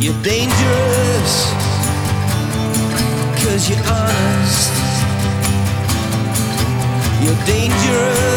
You're dangerous, cause you're honest. You're dangerous,